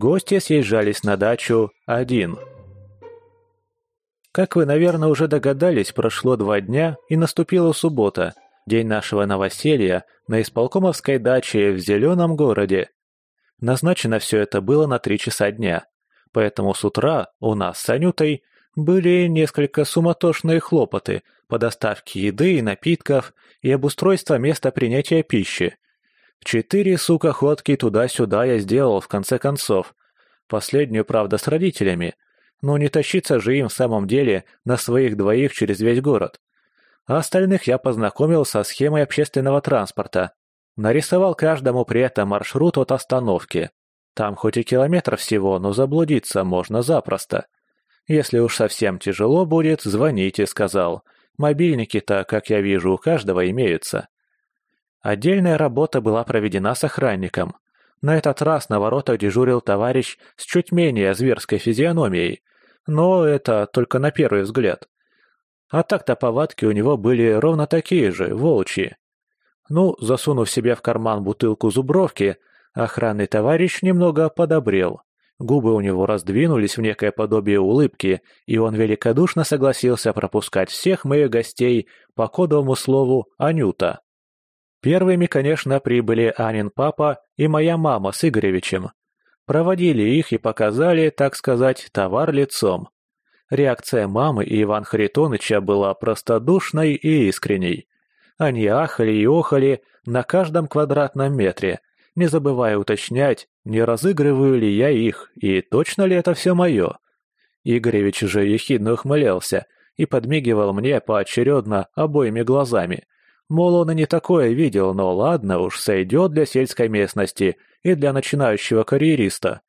гости съезжались на дачу один. Как вы, наверное, уже догадались, прошло два дня, и наступила суббота, день нашего новоселья на исполкомовской даче в Зеленом городе. Назначено все это было на три часа дня, поэтому с утра у нас с Анютой были несколько суматошные хлопоты по доставке еды и напитков и обустройства места принятия пищи. Четыре, сука, ходки туда-сюда я сделал в конце концов. Последнюю, правда, с родителями. Но не тащиться же им в самом деле на своих двоих через весь город. А остальных я познакомил со схемой общественного транспорта. Нарисовал каждому при этом маршрут от остановки. Там хоть и километр всего, но заблудиться можно запросто. Если уж совсем тяжело будет, звоните, сказал. Мобильники-то, как я вижу, у каждого имеются. Отдельная работа была проведена с охранником. На этот раз на воротах дежурил товарищ с чуть менее зверской физиономией, но это только на первый взгляд. А так-то повадки у него были ровно такие же, волчьи. Ну, засунув себе в карман бутылку зубровки, охранный товарищ немного подобрел. Губы у него раздвинулись в некое подобие улыбки, и он великодушно согласился пропускать всех моих гостей по кодовому слову «Анюта». Первыми, конечно, прибыли Анин папа и моя мама с Игоревичем. Проводили их и показали, так сказать, товар лицом. Реакция мамы и Иван Харитоныча была простодушной и искренней. Они ахали и охали на каждом квадратном метре, не забывая уточнять, не разыгрываю ли я их и точно ли это все мое. Игоревич же ехидно ухмылялся и подмигивал мне поочередно обоими глазами, Мол, он и не такое видел, но ладно уж, сойдет для сельской местности и для начинающего карьериста.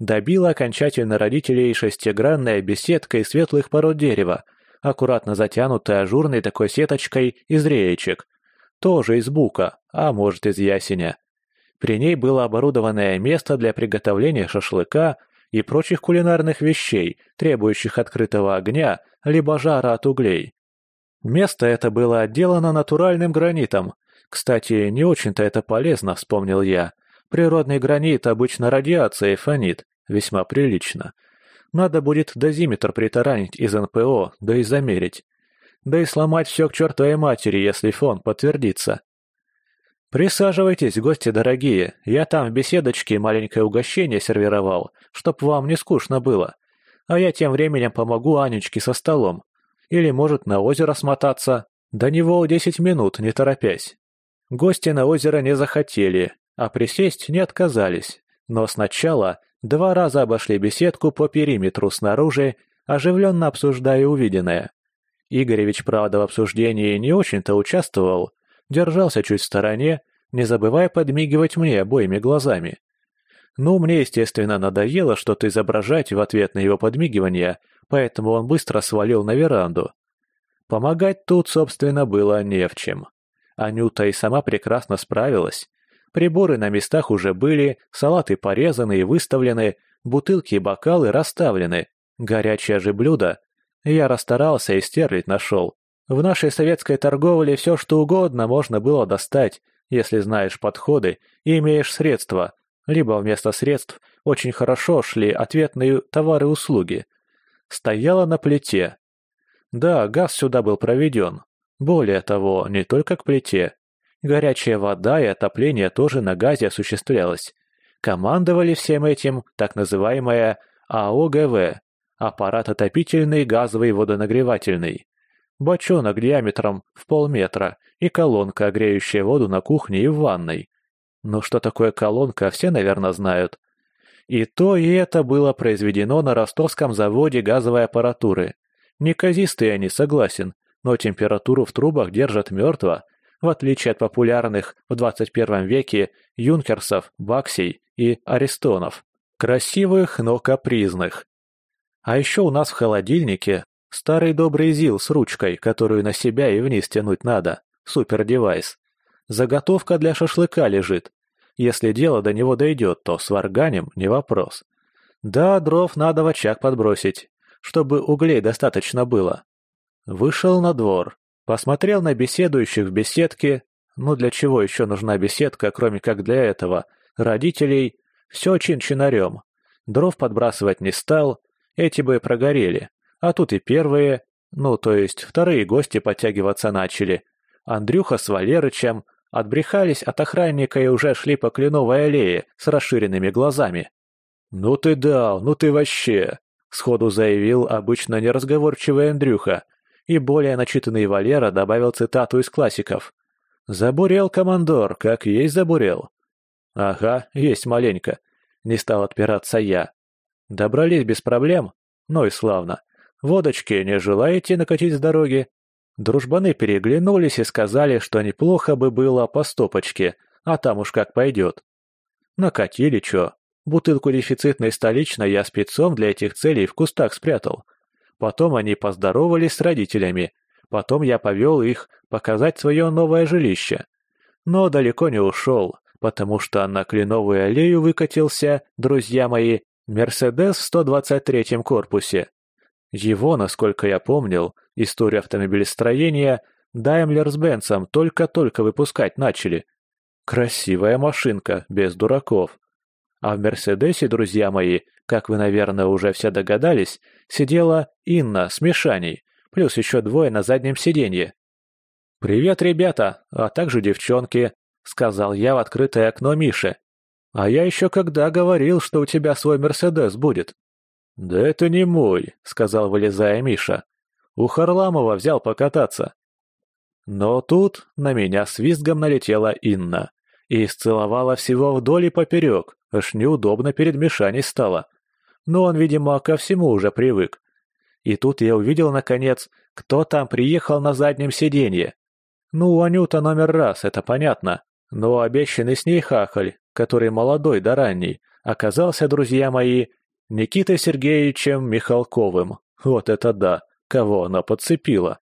Добила окончательно родителей шестигранная беседка из светлых пород дерева, аккуратно затянутая ажурной такой сеточкой из реечек. Тоже из бука, а может из ясеня. При ней было оборудованное место для приготовления шашлыка и прочих кулинарных вещей, требующих открытого огня, либо жара от углей. Место это было отделано натуральным гранитом. Кстати, не очень-то это полезно, вспомнил я. Природный гранит обычно радиацией фонит, весьма прилично. Надо будет дозиметр притаранить из НПО, да и замерить. Да и сломать все к чертовой матери, если фон подтвердится. «Присаживайтесь, гости дорогие, я там в беседочке маленькое угощение сервировал, чтоб вам не скучно было. А я тем временем помогу Анечке со столом. Или, может, на озеро смотаться. До него десять минут, не торопясь. Гости на озеро не захотели, а присесть не отказались. Но сначала два раза обошли беседку по периметру снаружи, оживленно обсуждая увиденное. Игоревич, правда, в обсуждении не очень-то участвовал, держался чуть в стороне, не забывая подмигивать мне обоими глазами. Ну, мне, естественно, надоело что-то изображать в ответ на его подмигивание, поэтому он быстро свалил на веранду. Помогать тут, собственно, было не в чем. Анюта и сама прекрасно справилась. Приборы на местах уже были, салаты порезаны и выставлены, бутылки и бокалы расставлены. Горячее же блюдо. Я расстарался и стерлить нашел. В нашей советской торговле все что угодно можно было достать, если знаешь подходы и имеешь средства. Либо вместо средств очень хорошо шли ответные товары и услуги – стояла на плите. Да, газ сюда был проведен. Более того, не только к плите. Горячая вода и отопление тоже на газе осуществлялось. Командовали всем этим так называемая АОГВ – аппарат отопительный газовый водонагревательный. Бочонок диаметром в полметра и колонка, греющая воду на кухне и в ванной. Ну что такое колонка, все, наверное, знают. И то, и это было произведено на ростовском заводе газовой аппаратуры. Неказистые они, согласен, но температуру в трубах держат мертво, в отличие от популярных в 21 веке юнкерсов, баксей и аристонов. Красивых, но капризных. А еще у нас в холодильнике старый добрый ЗИЛ с ручкой, которую на себя и вниз тянуть надо, супер-девайс. Заготовка для шашлыка лежит, если дело до него дойдет, то сварганим не вопрос. Да, дров надо в очаг подбросить, чтобы углей достаточно было. Вышел на двор, посмотрел на беседующих в беседке, ну для чего еще нужна беседка, кроме как для этого, родителей, все чин-чинарем, Дров подбрасывать не стал, эти бы прогорели. А тут и первые, ну, то есть вторые гости подтягиваться начали. Андрюха с Валерычем отбрехались от охранника и уже шли по кленовой аллее с расширенными глазами. «Ну ты дал, ну ты вообще!» — сходу заявил обычно неразговорчивый Андрюха, и более начитанный Валера добавил цитату из классиков. «Забурел, командор, как есть забурел». «Ага, есть маленько», — не стал отпираться я. «Добрались без проблем? Ну и славно. Водочки не желаете накатить с дороги?» Дружбаны переглянулись и сказали, что неплохо бы было по стопочке, а там уж как пойдет. Накатили чё? Бутылку дефицитной столичной я спецом для этих целей в кустах спрятал. Потом они поздоровались с родителями. Потом я повел их показать свое новое жилище. Но далеко не ушел, потому что на Кленовую аллею выкатился, друзья мои, Мерседес в 123-м корпусе. Его, насколько я помнил, историю автомобилестроения Даймлер с только-только выпускать начали. Красивая машинка, без дураков. А в Мерседесе, друзья мои, как вы, наверное, уже все догадались, сидела Инна с Мишаней, плюс еще двое на заднем сиденье. «Привет, ребята, а также девчонки», — сказал я в открытое окно Миши. «А я еще когда говорил, что у тебя свой Мерседес будет?» «Да это не мой», — сказал, вылезая Миша. «У Харламова взял покататься». Но тут на меня с визгом налетела Инна и исцеловала всего вдоль и поперек, аж неудобно перед Мишаней стало. Но он, видимо, ко всему уже привык. И тут я увидел, наконец, кто там приехал на заднем сиденье. Ну, Анюта номер раз, это понятно. Но обещанный с ней хахаль, который молодой да ранний, оказался, друзья мои, Никитой Сергеевичем Михалковым. Вот это да, кого она подцепила.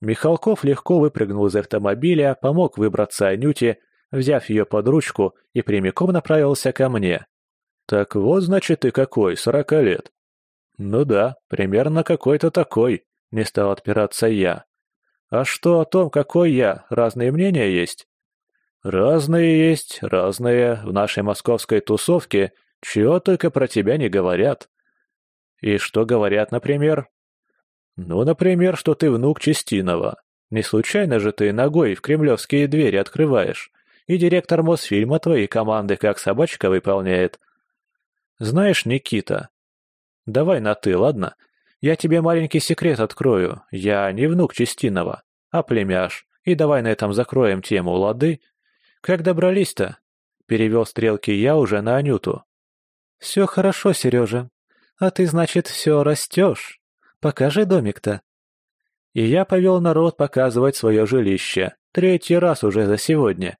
Михалков легко выпрыгнул из автомобиля, помог выбраться Анюте, взяв ее под ручку и прямиком направился ко мне. «Так вот, значит, ты какой, сорока лет?» «Ну да, примерно какой-то такой», — не стал отпираться я. «А что о том, какой я, разные мнения есть?» «Разные есть, разные. В нашей московской тусовке чего только про тебя не говорят». «И что говорят, например?» «Ну, например, что ты внук Чистинова. Не случайно же ты ногой в кремлевские двери открываешь, и директор Мосфильма твои команды как собачка выполняет. Знаешь, Никита, давай на «ты», ладно? Я тебе маленький секрет открою. Я не внук Чистинова, а племяш. И давай на этом закроем тему, лады? Как добрались-то?» Перевел стрелки я уже на Анюту. «Все хорошо, Сережа. А ты, значит, все растешь. Покажи домик-то». И я повел народ показывать свое жилище. Третий раз уже за сегодня.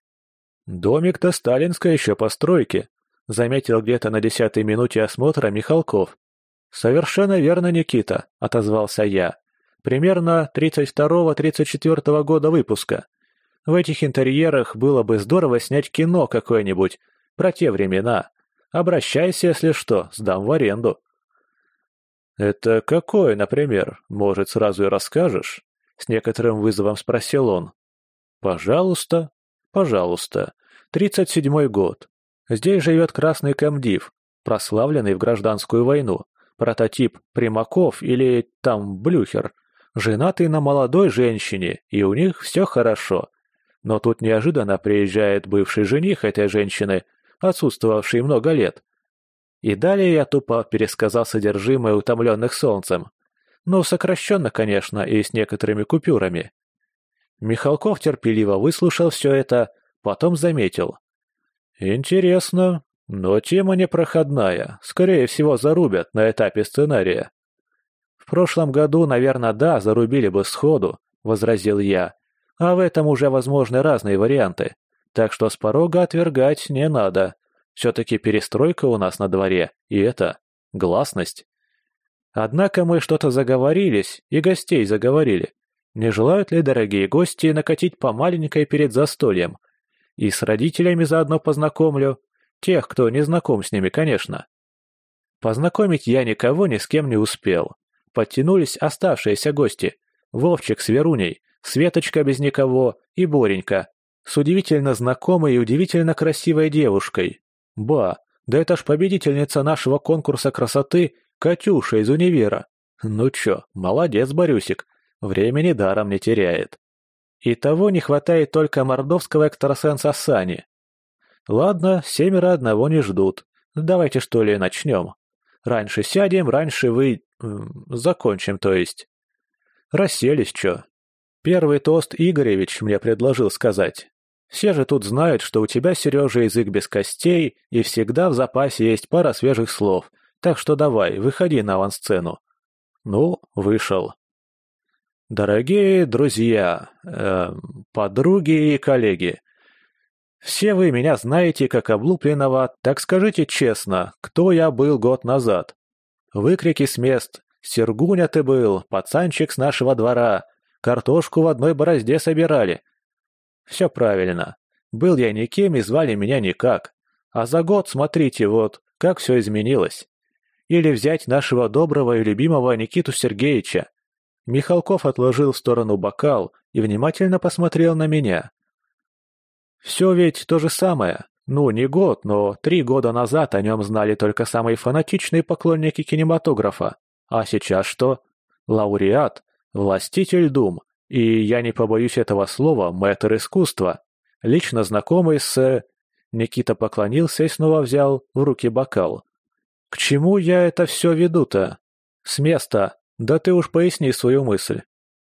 Домик-то сталинской еще постройки, заметил где-то на десятой минуте осмотра Михалков. «Совершенно верно, Никита», — отозвался я. «Примерно 32-34 года выпуска. В этих интерьерах было бы здорово снять кино какое-нибудь про те времена. Обращайся, если что, сдам в аренду». «Это какое, например? Может, сразу и расскажешь?» С некоторым вызовом спросил он. «Пожалуйста, пожалуйста. Тридцать седьмой год. Здесь живет красный комдив, прославленный в гражданскую войну, прототип Примаков или там Блюхер, женатый на молодой женщине, и у них все хорошо. Но тут неожиданно приезжает бывший жених этой женщины, отсутствовавший много лет. И далее я тупо пересказал содержимое утомленных солнцем. Ну, сокращенно, конечно, и с некоторыми купюрами. Михалков терпеливо выслушал все это, потом заметил. «Интересно, но тема непроходная, скорее всего зарубят на этапе сценария». «В прошлом году, наверное, да, зарубили бы сходу», — возразил я. «А в этом уже возможны разные варианты, так что с порога отвергать не надо. Все-таки перестройка у нас на дворе, и это гласность». Однако мы что-то заговорились, и гостей заговорили. Не желают ли дорогие гости накатить по маленькой перед застольем? И с родителями заодно познакомлю. Тех, кто не знаком с ними, конечно. Познакомить я никого ни с кем не успел. Подтянулись оставшиеся гости. Вовчик с Веруней, Светочка без никого и Боренька. С удивительно знакомой и удивительно красивой девушкой. Ба, Да это ж победительница нашего конкурса красоты Катюша из универа. Ну чё, молодец, Борюсик, времени даром не теряет. И того не хватает только мордовского экстрасенса Сани. Ладно, семеро одного не ждут. Давайте что ли начнем. Раньше сядем, раньше вы... закончим, то есть. Расселись чё. Первый тост Игоревич мне предложил сказать. Все же тут знают, что у тебя, Сережа, язык без костей, и всегда в запасе есть пара свежих слов, так что давай, выходи на авансцену. Ну, вышел. Дорогие друзья, э, подруги и коллеги, все вы меня знаете как облупленного, так скажите честно, кто я был год назад? Выкрики с мест. Сергуня ты был, пацанчик с нашего двора. Картошку в одной борозде собирали. Все правильно. Был я никем и звали меня никак. А за год, смотрите, вот, как все изменилось. Или взять нашего доброго и любимого Никиту Сергеевича. Михалков отложил в сторону бокал и внимательно посмотрел на меня. Все ведь то же самое. Ну, не год, но три года назад о нем знали только самые фанатичные поклонники кинематографа. А сейчас что? Лауреат, властитель дум, и, я не побоюсь этого слова, мэтр искусства. Лично знакомый с... Никита поклонился и снова взял в руки бокал. «К чему я это все веду-то?» «С места. Да ты уж поясни свою мысль.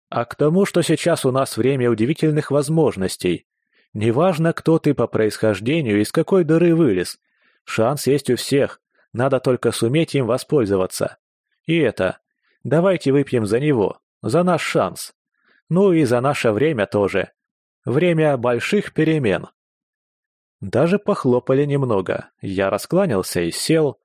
А к тому, что сейчас у нас время удивительных возможностей. Неважно, кто ты по происхождению и из какой дыры вылез. Шанс есть у всех, надо только суметь им воспользоваться. И это, давайте выпьем за него, за наш шанс. Ну и за наше время тоже. Время больших перемен. Даже похлопали немного, я раскланялся и сел.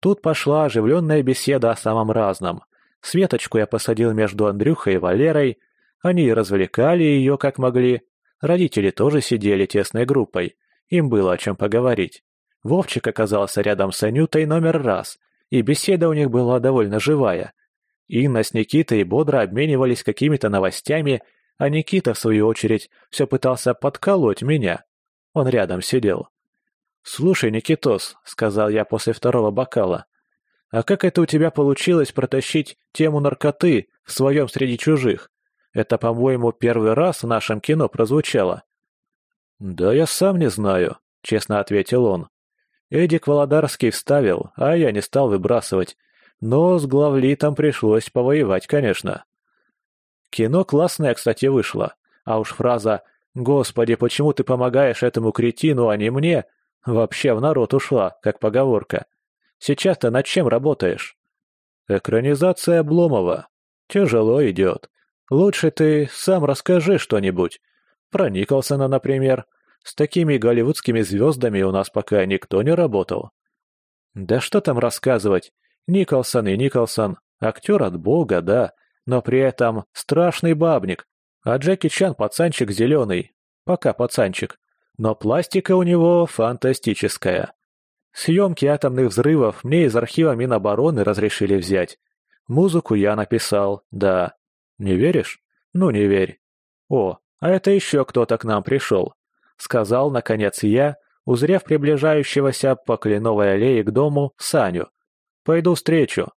Тут пошла оживленная беседа о самом разном. Светочку я посадил между Андрюхой и Валерой, они развлекали ее как могли, Родители тоже сидели тесной группой, им было о чем поговорить. Вовчик оказался рядом с Анютой номер раз, и беседа у них была довольно живая. Инна с Никитой бодро обменивались какими-то новостями, а Никита, в свою очередь, все пытался подколоть меня. Он рядом сидел. «Слушай, Никитос», — сказал я после второго бокала, — «а как это у тебя получилось протащить тему наркоты в своем среди чужих? Это, по-моему, первый раз в нашем кино прозвучало». «Да я сам не знаю», — честно ответил он. Эдик Володарский вставил, а я не стал выбрасывать. Но с главлитом пришлось повоевать, конечно. Кино классное, кстати, вышло. А уж фраза «Господи, почему ты помогаешь этому кретину, а не мне?» вообще в народ ушла, как поговорка. Сейчас-то над чем работаешь? Экранизация Обломова. Тяжело идет. Лучше ты сам расскажи что-нибудь. Про Николсона, например. С такими голливудскими звездами у нас пока никто не работал. Да что там рассказывать? Николсон и Николсон. Актер от бога, да, но при этом страшный бабник. А Джеки Чан пацанчик зеленый. Пока пацанчик. Но пластика у него фантастическая. Съемки атомных взрывов мне из архива Минобороны разрешили взять. Музыку я написал, да. Не веришь? Ну, не верь. О, а это еще кто-то к нам пришел. Сказал, наконец, я, узрев приближающегося по кленовой аллее к дому Саню. Пойду встречу.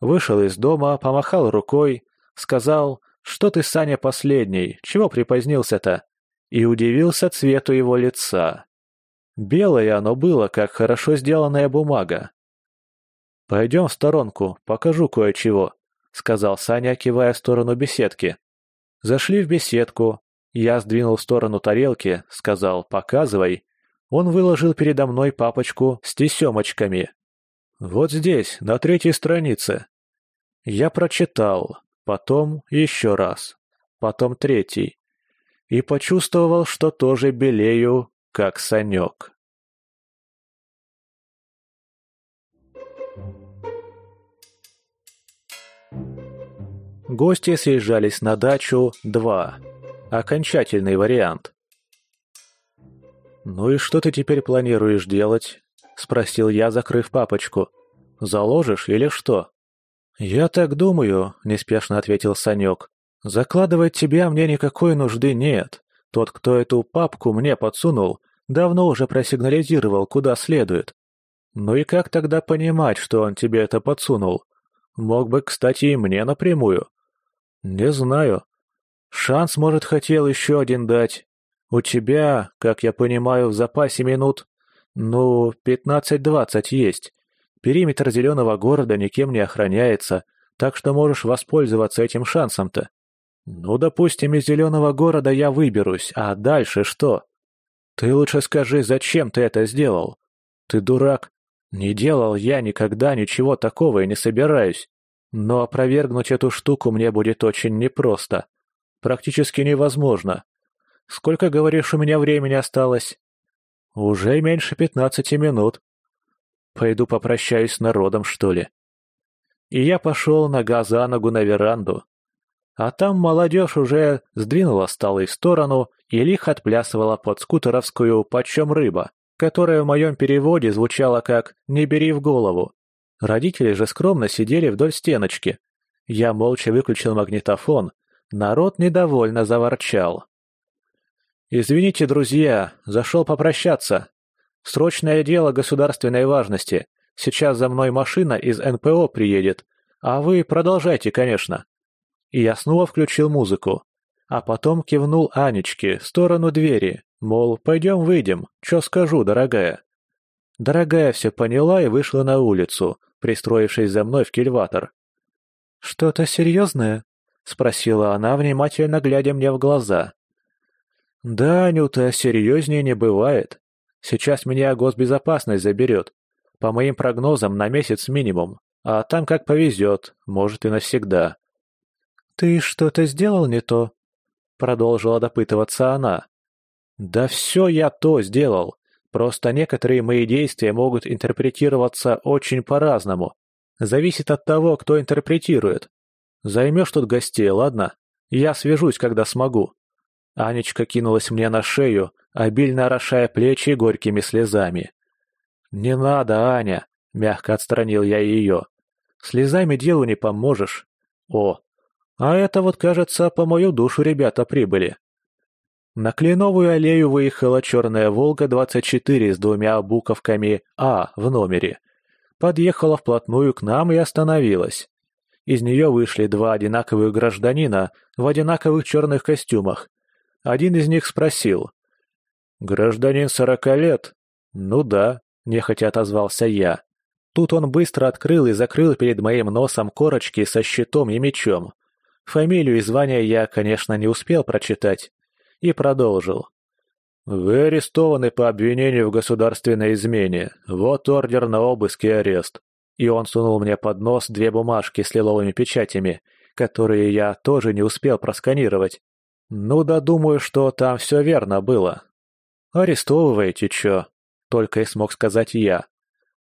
Вышел из дома, помахал рукой, сказал, что ты, Саня, последний, чего припозднился-то? И удивился цвету его лица. Белое оно было, как хорошо сделанная бумага. «Пойдем в сторонку, покажу кое-чего», сказал Саня, кивая в сторону беседки. Зашли в беседку. Я сдвинул в сторону тарелки, сказал «показывай». Он выложил передо мной папочку с тесемочками. «Вот здесь, на третьей странице». Я прочитал, потом еще раз, потом третий. И почувствовал, что тоже белею, как Санек. Гости съезжались на дачу 2. Окончательный вариант. «Ну и что ты теперь планируешь делать?» — спросил я, закрыв папочку. «Заложишь или что?» «Я так думаю», — неспешно ответил Санек. «Закладывать тебя мне никакой нужды нет. Тот, кто эту папку мне подсунул, давно уже просигнализировал, куда следует. Ну и как тогда понимать, что он тебе это подсунул? Мог бы, кстати, и мне напрямую. Не знаю. Шанс, может, хотел еще один дать. У тебя, как я понимаю, в запасе минут, ну, пятнадцать-двадцать есть. Периметр зеленого города никем не охраняется, так что можешь воспользоваться этим шансом-то. Ну, допустим, из зеленого города я выберусь, а дальше что? Ты лучше скажи, зачем ты это сделал? Ты дурак. Не делал я никогда ничего такого и не собираюсь. Но опровергнуть эту штуку мне будет очень непросто. Практически невозможно. Сколько, говоришь, у меня времени осталось? Уже меньше пятнадцати минут. Пойду попрощаюсь с народом, что ли. И я пошел нога за ногу на веранду. А там молодежь уже сдвинула столы в сторону и лихо отплясывала под скутеровскую «почем рыба», которая в моем переводе звучала как «не бери в голову». Родители же скромно сидели вдоль стеночки. Я молча выключил магнитофон, народ недовольно заворчал. «Извините, друзья, зашел попрощаться. Срочное дело государственной важности. Сейчас за мной машина из НПО приедет, а вы продолжайте, конечно». И я снова включил музыку, а потом кивнул Анечке в сторону двери, мол, пойдем выйдем, что скажу, дорогая. Дорогая все поняла и вышла на улицу, пристроившись за мной в кильватор. «Что-то серьезное?» — спросила она, внимательно глядя мне в глаза. «Да, Анюта, серьезнее не бывает. Сейчас меня госбезопасность заберет. По моим прогнозам, на месяц минимум. А там как повезет, может и навсегда». «Ты что-то сделал не то?» — продолжила допытываться она. «Да все я то сделал. Просто некоторые мои действия могут интерпретироваться очень по-разному. Зависит от того, кто интерпретирует. Займешь тут гостей, ладно? Я свяжусь, когда смогу». Анечка кинулась мне на шею, обильно орошая плечи горькими слезами. «Не надо, Аня!» — мягко отстранил я ее. «Слезами делу не поможешь. О, а это вот, кажется, по мою душу ребята прибыли. На Кленовую аллею выехала черная «Волга-24» с двумя буковками «А» в номере. Подъехала вплотную к нам и остановилась. Из нее вышли два одинаковых гражданина в одинаковых черных костюмах. Один из них спросил. «Гражданин сорока лет?» «Ну да», — нехотя отозвался я. Тут он быстро открыл и закрыл перед моим носом корочки со щитом и мечом. Фамилию и звание я, конечно, не успел прочитать, и продолжил. «Вы арестованы по обвинению в государственной измене. Вот ордер на обыск и арест». И он сунул мне под нос две бумажки с лиловыми печатями, которые я тоже не успел просканировать. Ну да думаю, что там все верно было. «Арестовываете, чё?» — только и смог сказать я.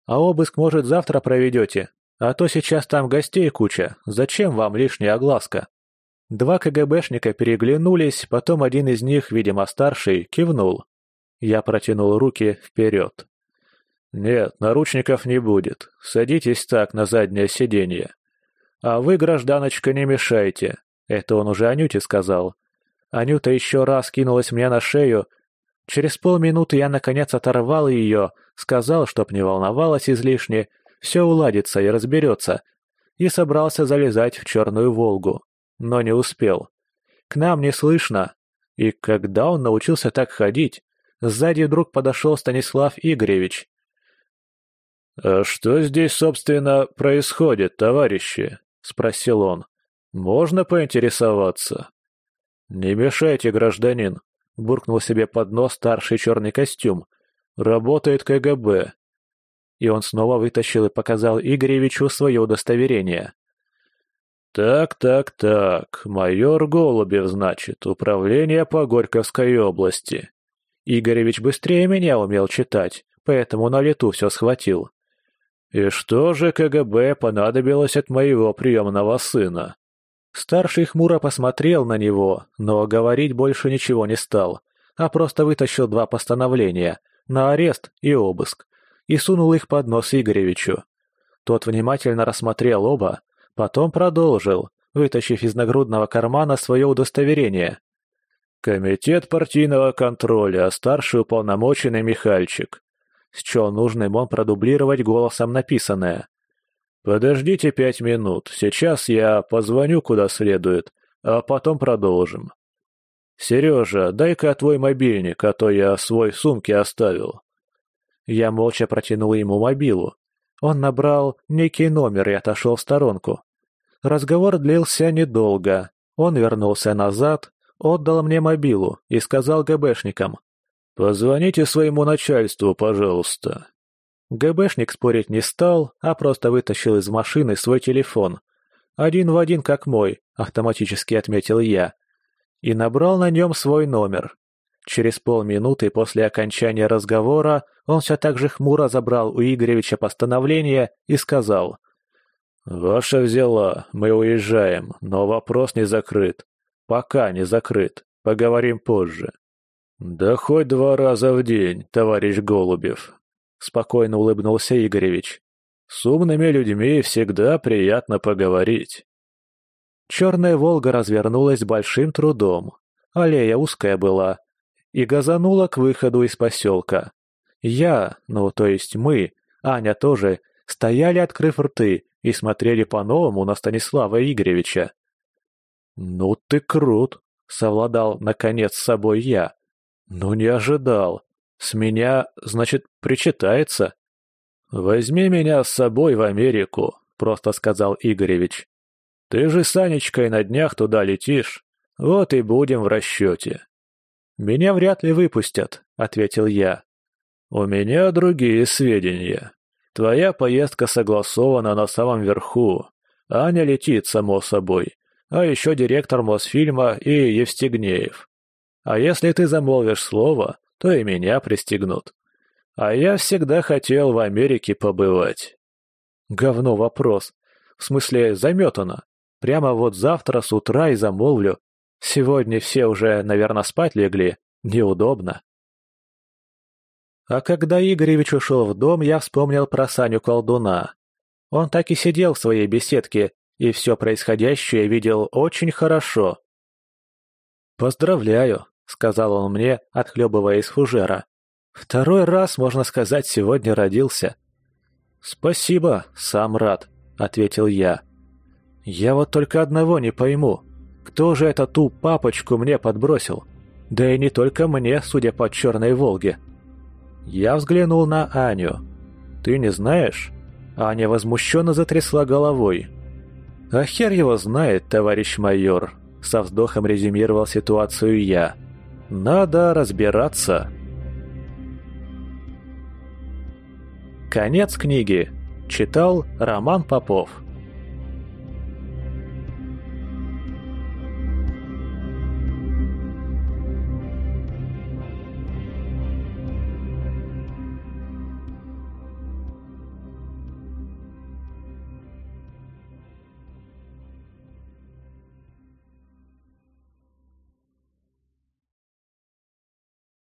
«А обыск, может, завтра проведете? А то сейчас там гостей куча. Зачем вам лишняя огласка?» Два КГБшника переглянулись, потом один из них, видимо старший, кивнул. Я протянул руки вперед. «Нет, наручников не будет. Садитесь так на заднее сиденье. А вы, гражданочка, не мешайте». Это он уже Анюте сказал. Анюта еще раз кинулась мне на шею. Через полминуты я, наконец, оторвал ее, сказал, чтоб не волновалась излишне, все уладится и разберется, и собрался залезать в черную «Волгу» но не успел. К нам не слышно. И когда он научился так ходить, сзади вдруг подошел Станислав Игоревич. «А что здесь, собственно, происходит, товарищи?» — спросил он. «Можно поинтересоваться?» «Не мешайте, гражданин», — буркнул себе под нос старший черный костюм. «Работает КГБ». И он снова вытащил и показал Игоревичу свое удостоверение. «Так, так, так, майор Голубев, значит, управление по Горьковской области». Игоревич быстрее меня умел читать, поэтому на лету все схватил. «И что же КГБ понадобилось от моего приемного сына?» Старший хмуро посмотрел на него, но говорить больше ничего не стал, а просто вытащил два постановления на арест и обыск и сунул их под нос Игоревичу. Тот внимательно рассмотрел оба, Потом продолжил, вытащив из нагрудного кармана свое удостоверение. «Комитет партийного контроля, старший уполномоченный Михальчик. Счел нужным он продублировать голосом написанное. «Подождите пять минут, сейчас я позвоню куда следует, а потом продолжим». «Сережа, дай-ка твой мобильник, а то я свой в сумке оставил». Я молча протянул ему мобилу. Он набрал некий номер и отошел в сторонку. Разговор длился недолго. Он вернулся назад, отдал мне мобилу и сказал ГБшникам. «Позвоните своему начальству, пожалуйста». ГБшник спорить не стал, а просто вытащил из машины свой телефон. Один в один, как мой, автоматически отметил я. И набрал на нем свой номер. Через полминуты после окончания разговора он все так же хмуро забрал у Игоревича постановление и сказал. «Ваша взяла, мы уезжаем, но вопрос не закрыт. Пока не закрыт, поговорим позже». «Да хоть два раза в день, товарищ Голубев», — спокойно улыбнулся Игоревич. «С умными людьми всегда приятно поговорить». Черная «Волга» развернулась большим трудом. Аллея узкая была, и газанула к выходу из поселка. Я, ну то есть мы, Аня тоже, стояли, открыв рты, и смотрели по-новому на Станислава Игоревича. «Ну ты крут!» — совладал, наконец, с собой я. «Ну не ожидал. С меня, значит, причитается?» «Возьми меня с собой в Америку», — просто сказал Игоревич. «Ты же с Анечкой на днях туда летишь. Вот и будем в расчете». «Меня вряд ли выпустят», — ответил я. «У меня другие сведения. Твоя поездка согласована на самом верху. Аня летит, само собой. А еще директор Мосфильма и Евстигнеев. А если ты замолвишь слово, то и меня пристегнут. А я всегда хотел в Америке побывать. Говно вопрос. В смысле, заметано. Прямо вот завтра с утра и замолвлю. Сегодня все уже, наверное, спать легли. Неудобно. А когда Игоревич ушел в дом, я вспомнил про Саню колдуна. Он так и сидел в своей беседке и все происходящее видел очень хорошо. «Поздравляю», — сказал он мне, отхлебывая из фужера. «Второй раз, можно сказать, сегодня родился». «Спасибо, сам рад», — ответил я. «Я вот только одного не пойму. Кто же эту ту папочку мне подбросил? Да и не только мне, судя по черной «Волге». Я взглянул на Аню. «Ты не знаешь?» Аня возмущенно затрясла головой. «А хер его знает, товарищ майор», — со вздохом резюмировал ситуацию я. Надо разбираться. Конец книги. Читал Роман Попов.